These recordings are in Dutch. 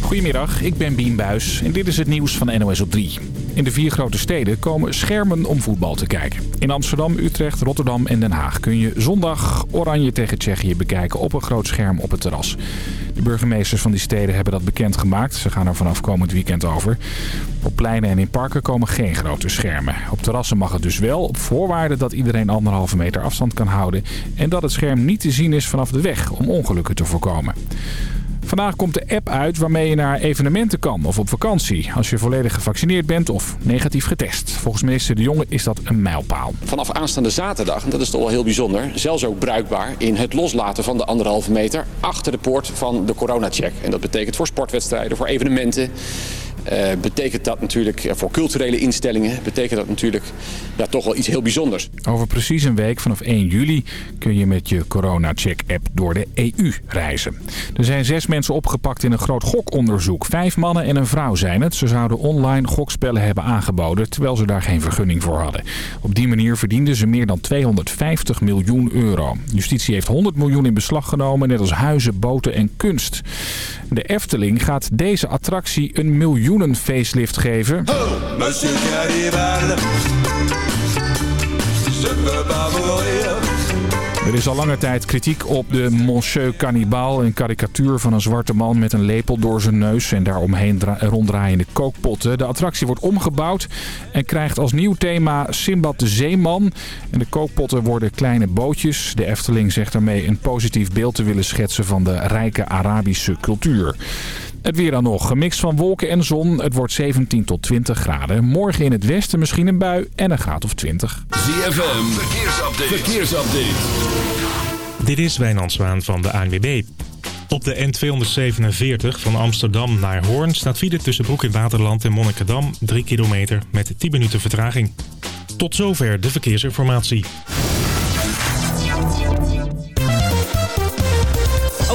Goedemiddag, ik ben Bien Buis en dit is het nieuws van NOS op 3. In de vier grote steden komen schermen om voetbal te kijken. In Amsterdam, Utrecht, Rotterdam en Den Haag kun je zondag Oranje tegen Tsjechië bekijken op een groot scherm op het terras. De burgemeesters van die steden hebben dat bekendgemaakt. Ze gaan er vanaf komend weekend over. Op pleinen en in parken komen geen grote schermen. Op terrassen mag het dus wel, op voorwaarde dat iedereen anderhalve meter afstand kan houden... en dat het scherm niet te zien is vanaf de weg om ongelukken te voorkomen. Vandaag komt de app uit waarmee je naar evenementen kan of op vakantie. Als je volledig gevaccineerd bent of negatief getest. Volgens minister De Jonge is dat een mijlpaal. Vanaf aanstaande zaterdag, en dat is toch wel heel bijzonder... zelfs ook bruikbaar in het loslaten van de anderhalve meter... achter de poort van de coronacheck. En dat betekent voor sportwedstrijden, voor evenementen... Uh, betekent dat natuurlijk uh, voor culturele instellingen, betekent dat natuurlijk ja, toch wel iets heel bijzonders. Over precies een week, vanaf 1 juli, kun je met je corona-check-app door de EU reizen. Er zijn zes mensen opgepakt in een groot gokonderzoek. Vijf mannen en een vrouw zijn het. Ze zouden online gokspellen hebben aangeboden, terwijl ze daar geen vergunning voor hadden. Op die manier verdienden ze meer dan 250 miljoen euro. Justitie heeft 100 miljoen in beslag genomen, net als huizen, boten en kunst. De Efteling gaat deze attractie een miljoenen facelift geven. Er is al lange tijd kritiek op de Monsieur Cannibal. Een karikatuur van een zwarte man met een lepel door zijn neus en daaromheen ronddraaiende kookpotten. De attractie wordt omgebouwd en krijgt als nieuw thema Simbad de Zeeman. En de kookpotten worden kleine bootjes. De Efteling zegt daarmee een positief beeld te willen schetsen van de rijke Arabische cultuur. Het weer dan nog. Gemixt van wolken en zon. Het wordt 17 tot 20 graden. Morgen in het westen misschien een bui en een graad of 20. ZFM, verkeersupdate. verkeersupdate. Dit is Wijnand Zwaan van de ANWB. Op de N247 van Amsterdam naar Hoorn staat file tussen Broek in Waterland en Monnikendam 3 kilometer met 10 minuten vertraging. Tot zover de verkeersinformatie.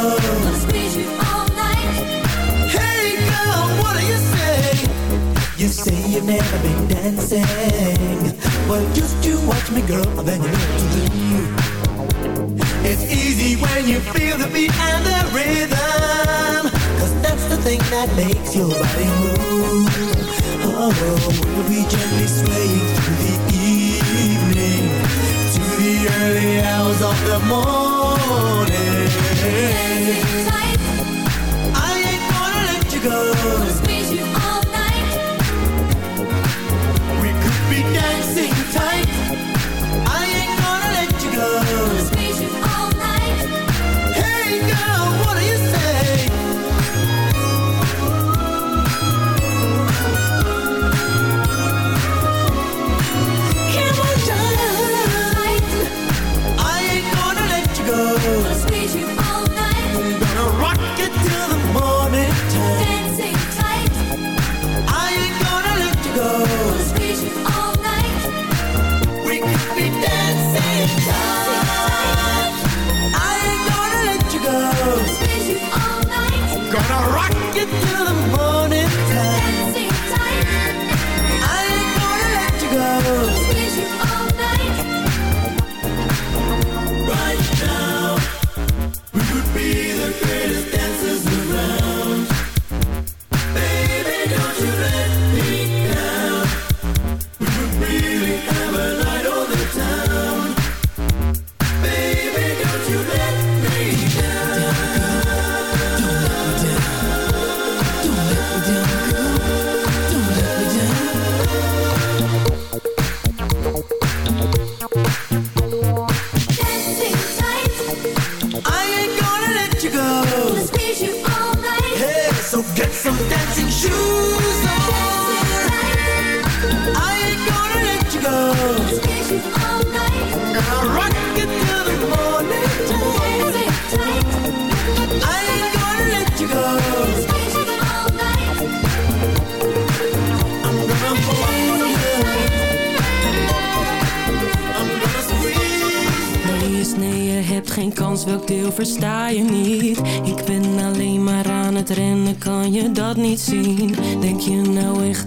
Oh, girl what do you say? You say you've never been dancing. Well, just you watch me, girl, then you know. It's easy when you feel the beat and the rhythm, 'cause that's the thing that makes your body move. Oh, we'll be gently swaying through the evening the early hours of the morning. I ain't gonna let you go. Squeeze you all night. We could be dancing tight. Gonna rock you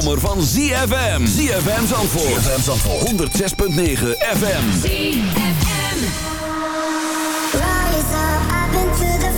zomer van ZFM. ZFM Zandvoort. ZFM Zandvoort. 106.9 FM. ZFM. Rise up, I've been to the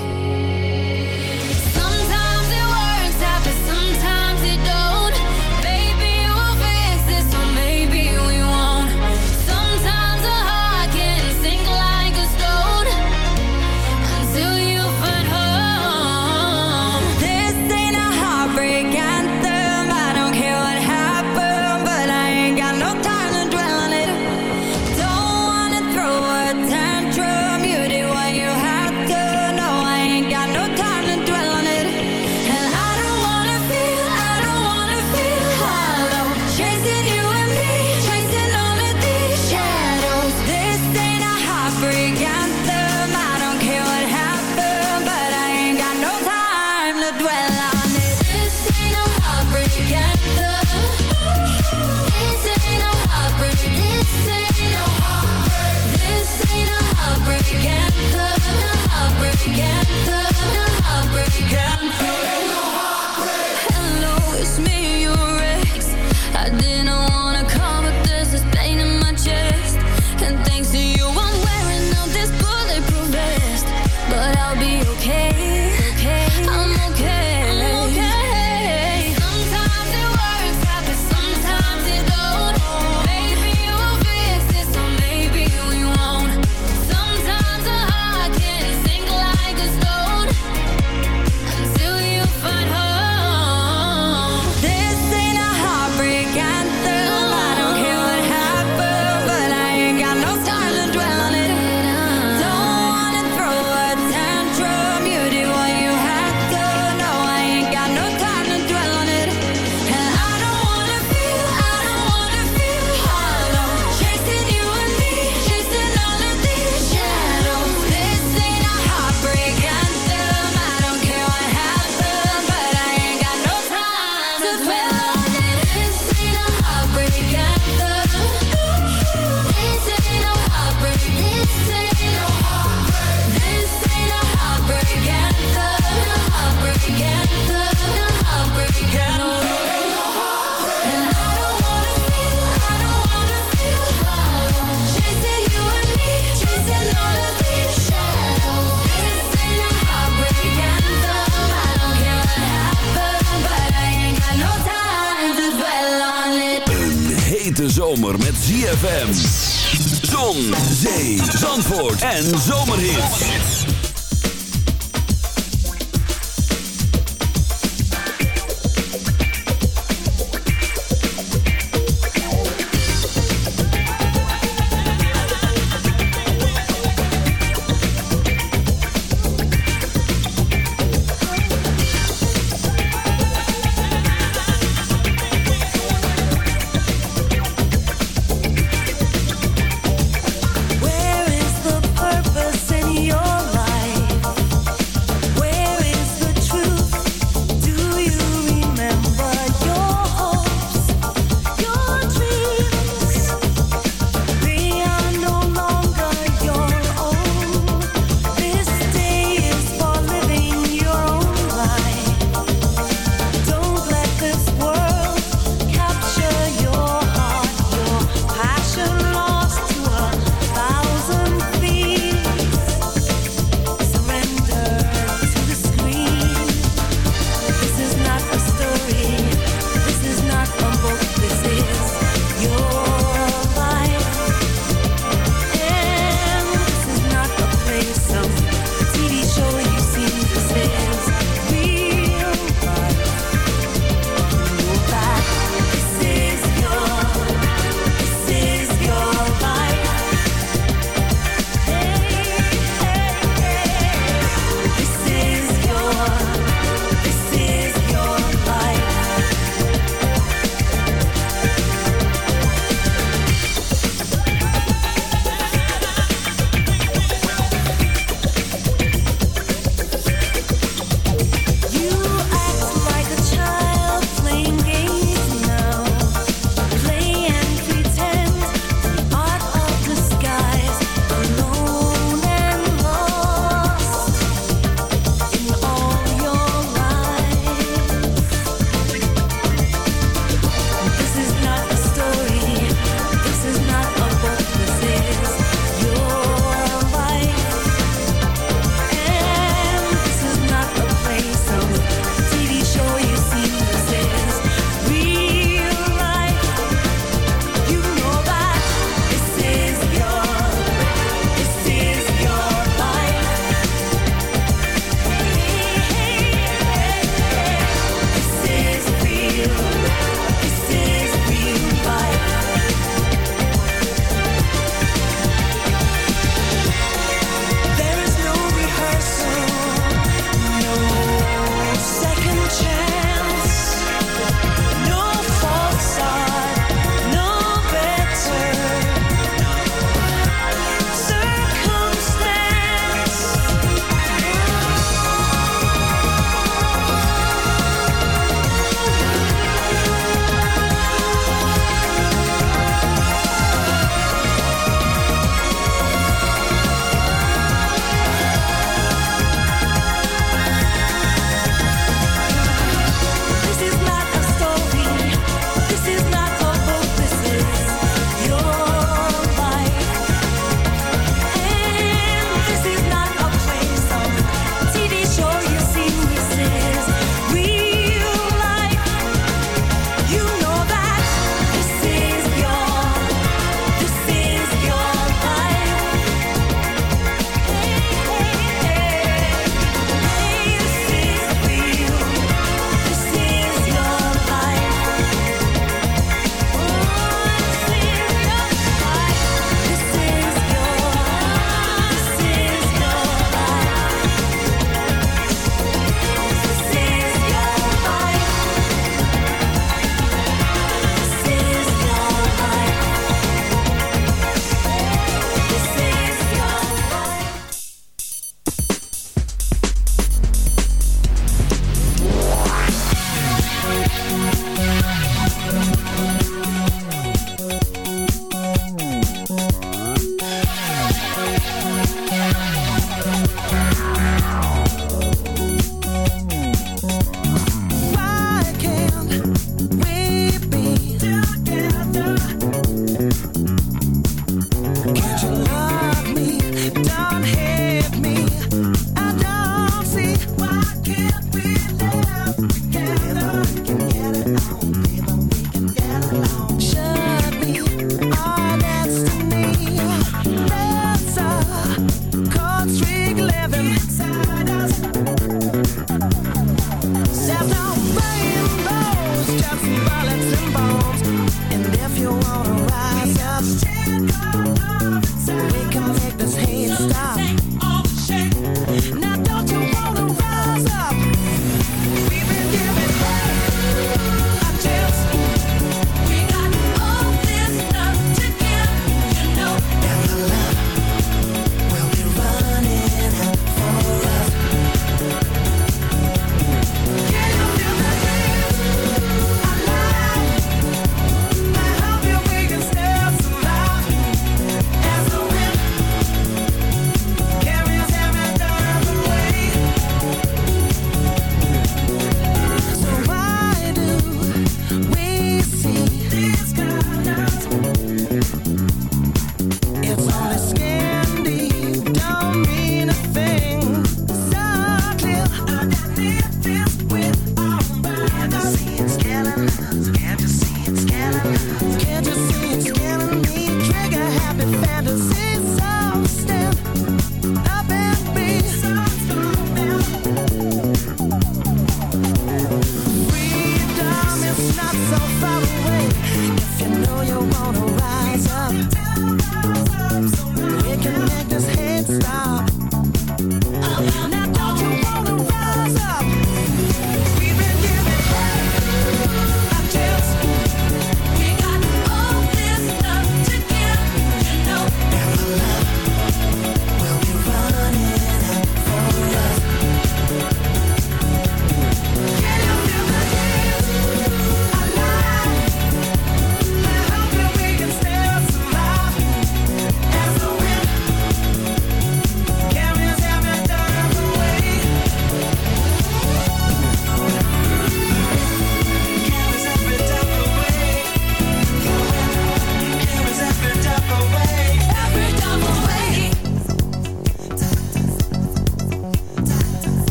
En zomerhits.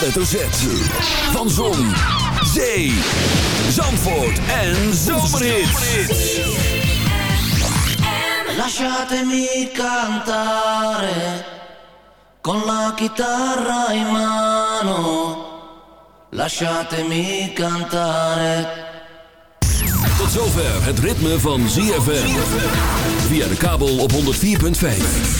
Hoofdletter Z. Van Zon, Zee, Zandvoort en Zomerhits. Lasciatemi cantare con la chitarra in mano. Lasciatemi cantare. Tot zover het ritme van ZFM. Via de kabel op 104.5.